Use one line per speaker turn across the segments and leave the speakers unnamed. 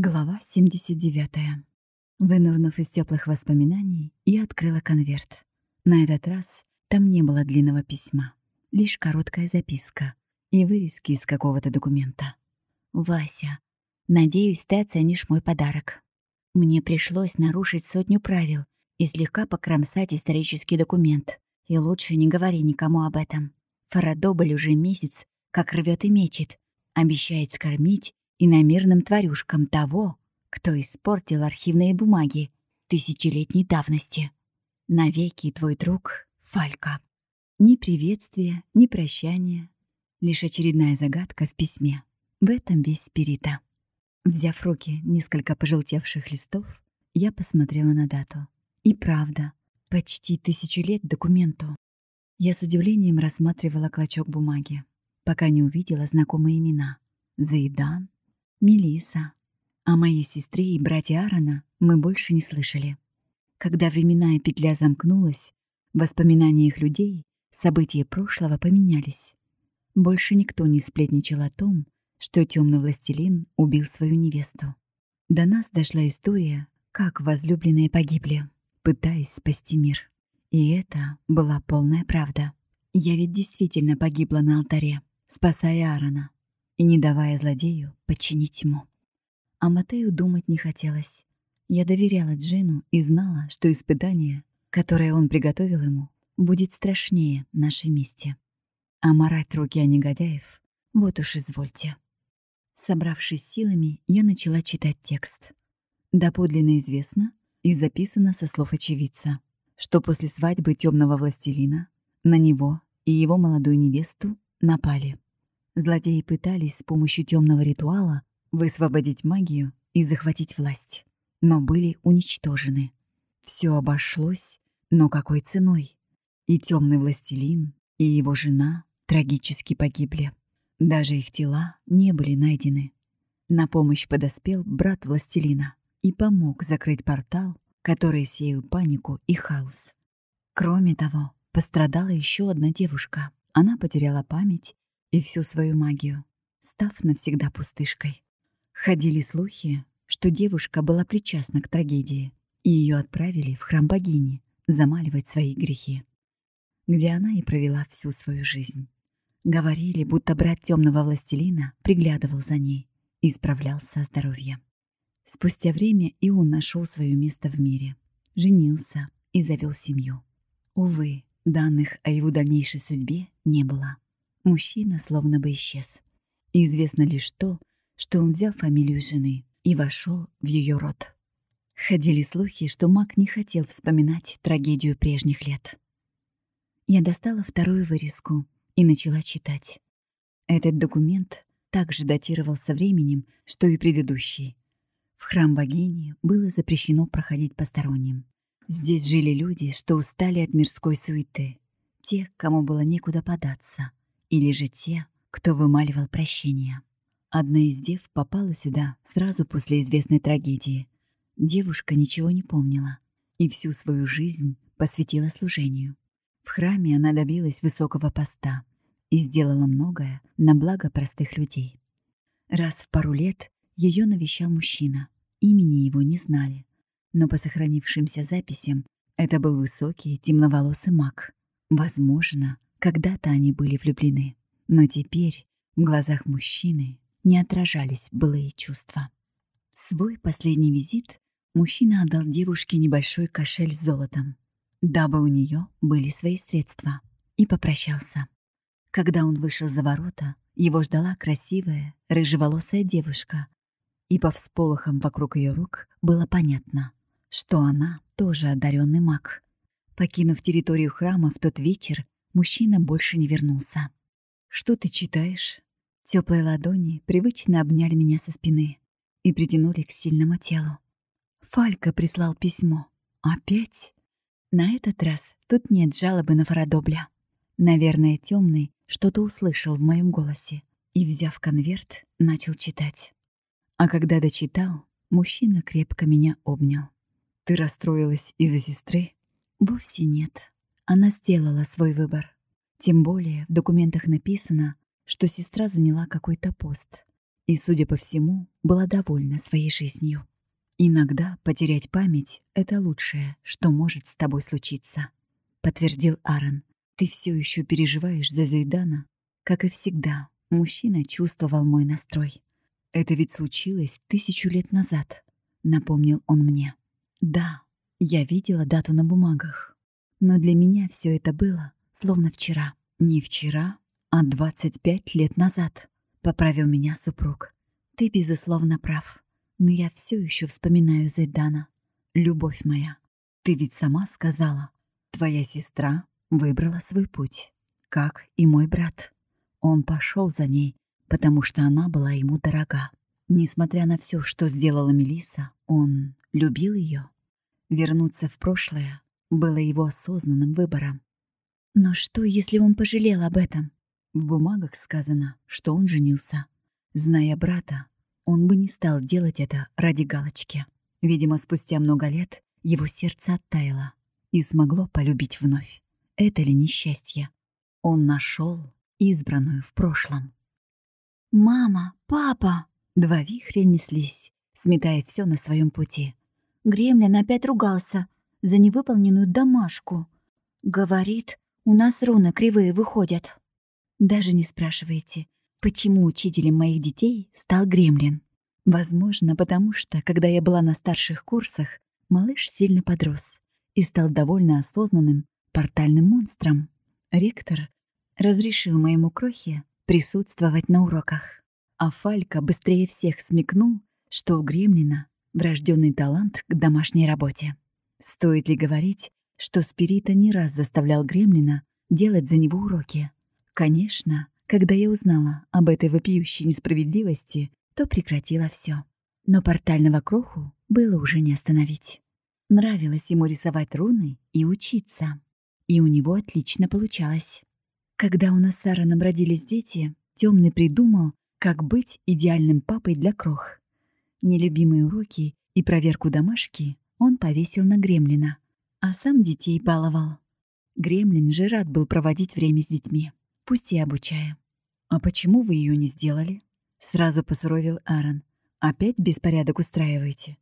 Глава 79. Вынурнув из теплых воспоминаний, я открыла конверт. На этот раз там не было длинного письма, лишь короткая записка и вырезки из какого-то документа.
«Вася, надеюсь, ты оценишь мой подарок. Мне пришлось нарушить сотню правил и слегка покромсать исторический документ. И лучше не говори никому об этом. Фарадобль уже месяц как рвет и мечет, обещает скормить иномирным тварюшкам того, кто испортил архивные бумаги тысячелетней давности. Навеки твой друг Фалька.
Ни приветствия, ни прощания. Лишь очередная загадка в письме. В этом весь спирита. Взяв в руки несколько пожелтевших листов, я посмотрела на дату. И правда, почти тысячу лет документу. Я с удивлением рассматривала клочок бумаги, пока не увидела знакомые имена. Заидан, Мелиса. О моей сестре и брате Аарона мы больше не слышали. Когда временная петля замкнулась, в воспоминаниях людей события прошлого поменялись. Больше никто не сплетничал о том, что темный властелин убил свою невесту. До нас дошла история, как возлюбленные погибли, пытаясь спасти мир. И это была полная правда. Я ведь действительно погибла на алтаре, спасая Аарона и не давая злодею подчинить ему. А Матею думать не хотелось. Я доверяла Джину и знала, что испытание, которое он приготовил ему, будет страшнее нашей мести. А марать руки о негодяев — вот уж извольте. Собравшись силами, я начала читать текст. Доподлинно известно и записано со слов очевидца, что после свадьбы темного властелина на него и его молодую невесту напали. Злодеи пытались с помощью темного ритуала высвободить магию и захватить власть, но были уничтожены. Все обошлось, но какой ценой? И темный властелин, и его жена трагически погибли. Даже их тела не были найдены. На помощь подоспел брат властелина и помог закрыть портал, который сеял панику и хаос. Кроме того, пострадала еще одна девушка. Она потеряла память и всю свою магию, став навсегда пустышкой. Ходили слухи, что девушка была причастна к трагедии, и ее отправили в храм богини замаливать свои грехи, где она и провела всю свою жизнь. Говорили, будто брат темного властелина приглядывал за ней и справлялся о здоровье. Спустя время и он нашел свое место в мире, женился и завел семью. Увы, данных о его дальнейшей судьбе не было. Мужчина словно бы исчез. Известно лишь то, что он взял фамилию жены и вошел в ее род. Ходили слухи, что маг не хотел вспоминать трагедию прежних лет. Я достала вторую вырезку и начала читать. Этот документ также датировался временем, что и предыдущий. В храм богини было запрещено проходить посторонним. Здесь жили люди, что устали от мирской суеты, те, кому было некуда податься, или же те, кто вымаливал прощение. Одна из дев попала сюда сразу после известной трагедии. Девушка ничего не помнила и всю свою жизнь посвятила служению. В храме она добилась высокого поста и сделала многое на благо простых людей. Раз в пару лет ее навещал мужчина. Имени его не знали, но по сохранившимся записям это был высокий темноволосый маг. Возможно, когда-то они были влюблены, но теперь в глазах мужчины не отражались былые чувства. Свой последний визит мужчина отдал девушке небольшой кошель с золотом, дабы у нее были свои средства, и попрощался. Когда он вышел за ворота, его ждала красивая, рыжеволосая девушка, и по всполохам вокруг ее рук было понятно, что она тоже одаренный маг. Покинув территорию храма в тот вечер, мужчина больше не вернулся. «Что ты читаешь?» Теплые ладони привычно обняли меня со спины и притянули к сильному телу. Фалька прислал письмо. Опять? На этот раз тут нет жалобы на Фарадобля. Наверное, темный что-то услышал в моем голосе и, взяв конверт, начал читать. А когда дочитал, мужчина крепко меня обнял. «Ты расстроилась из-за сестры?» «Вовсе нет. Она сделала свой выбор. Тем более в документах написано, что сестра заняла какой-то пост и, судя по всему, была довольна своей жизнью. «Иногда потерять память — это лучшее, что может с тобой случиться», — подтвердил Аарон. «Ты все еще переживаешь за Зайдана?» Как и всегда, мужчина чувствовал мой настрой. «Это ведь случилось тысячу лет назад», — напомнил он мне. «Да, я видела дату на бумагах, но для меня все это было словно вчера. Не вчера, а 25 лет назад», — поправил меня супруг. «Ты, безусловно, прав, но я все еще вспоминаю Зайдана. Любовь моя, ты ведь сама сказала, твоя сестра выбрала свой путь, как и мой брат. Он пошел за ней, потому что она была ему дорога. Несмотря на все, что сделала Мелиса, он любил ее. Вернуться в прошлое было его осознанным выбором. Но что, если он пожалел об этом? В бумагах сказано, что он женился. Зная брата, он бы не стал делать это ради галочки. Видимо, спустя много лет его сердце оттаяло и смогло полюбить вновь. Это ли несчастье? Он нашел избранную в прошлом.
«Мама! Папа!»
Два вихря неслись, сметая все на своем пути.
Гремлин опять ругался за невыполненную домашку. Говорит, у нас руны кривые выходят.
Даже не спрашивайте, почему учителем моих детей стал Гремлин. Возможно, потому что, когда я была на старших курсах, малыш сильно подрос и стал довольно осознанным портальным монстром. Ректор разрешил моему крохе присутствовать на уроках. А Фалька быстрее всех смекнул, что у Гремлина врожденный талант к домашней работе. Стоит ли говорить, что Спирита не раз заставлял Гремлина делать за него уроки? Конечно, когда я узнала об этой вопиющей несправедливости, то прекратила все. Но портального кроху было уже не остановить. Нравилось ему рисовать руны и учиться. И у него отлично получалось. Когда у нас с Аароном родились дети, Темный придумал, как быть идеальным папой для крох. Нелюбимые уроки и проверку домашки повесил на Гремлина, а сам детей баловал. Гремлин же рад был проводить время с детьми, пусть и обучая. «А почему вы ее не сделали?» Сразу посуровил Аарон. «Опять беспорядок устраиваете?»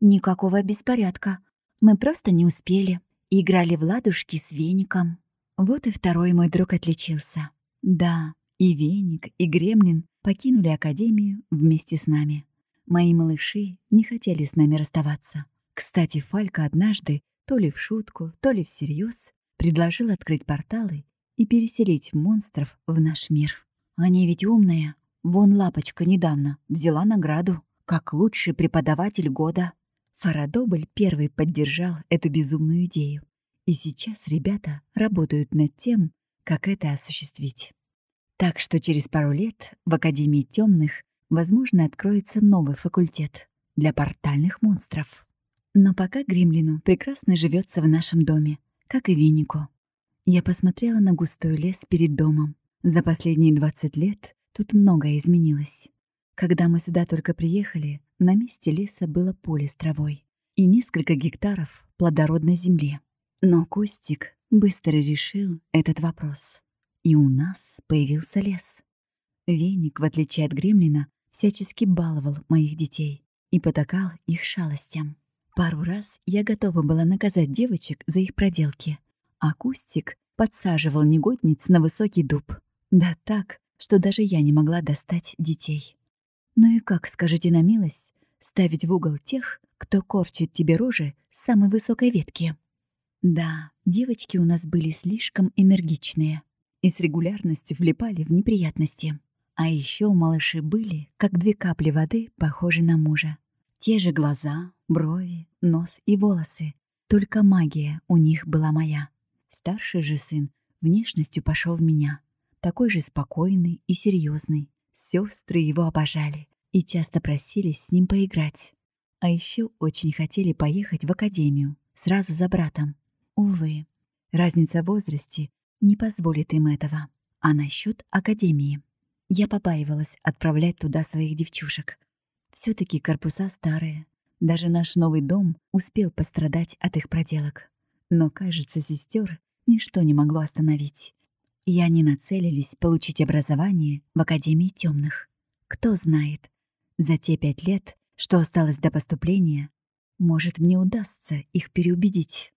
«Никакого беспорядка. Мы просто не успели. Играли в ладушки с веником».
Вот и второй мой друг отличился. Да, и веник, и гремлин покинули Академию вместе с нами. Мои малыши не хотели с нами расставаться. Кстати, Фалька однажды, то ли в шутку, то ли всерьез, предложил открыть порталы и переселить монстров в наш мир.
Они ведь умные. Вон Лапочка недавно взяла награду, как лучший преподаватель года.
Фарадобль первый поддержал эту безумную идею. И сейчас ребята работают над тем, как это осуществить. Так что через пару лет в Академии темных возможно, откроется новый факультет для портальных монстров. Но пока Гримлину прекрасно живется в нашем доме, как и Виннику. Я посмотрела на густой лес перед домом. За последние 20 лет тут многое изменилось. Когда мы сюда только приехали, на месте леса было поле с травой и несколько гектаров плодородной земли. Но Костик быстро решил этот вопрос. И у нас появился лес. Веник, в отличие от Гремлина, всячески баловал моих детей и потакал их шалостям. Пару раз я готова была наказать девочек за их проделки, а Кустик подсаживал негодниц на высокий дуб. Да так, что даже я не могла достать детей. Ну и как, скажите на милость, ставить в угол тех, кто корчит тебе рожи с самой высокой ветки? Да, девочки у нас были слишком энергичные и с регулярностью влипали в неприятности. А еще малыши были, как две капли воды, похожи на мужа. Те же глаза, брови, нос и волосы. Только магия у них была моя. Старший же сын внешностью пошел в меня. Такой же спокойный и серьезный. Сестры его обожали и часто просились с ним поиграть. А еще очень хотели поехать в академию, сразу за братом. Увы, разница в возрасте не позволит им этого. А насчет академии? Я побаивалась отправлять туда своих девчушек. все таки корпуса старые. Даже наш новый дом успел пострадать от их проделок. Но, кажется, сестер ничто не могло остановить. И они нацелились получить образование в Академии темных. Кто знает, За те пять лет, что осталось до поступления, может, мне удастся их переубедить.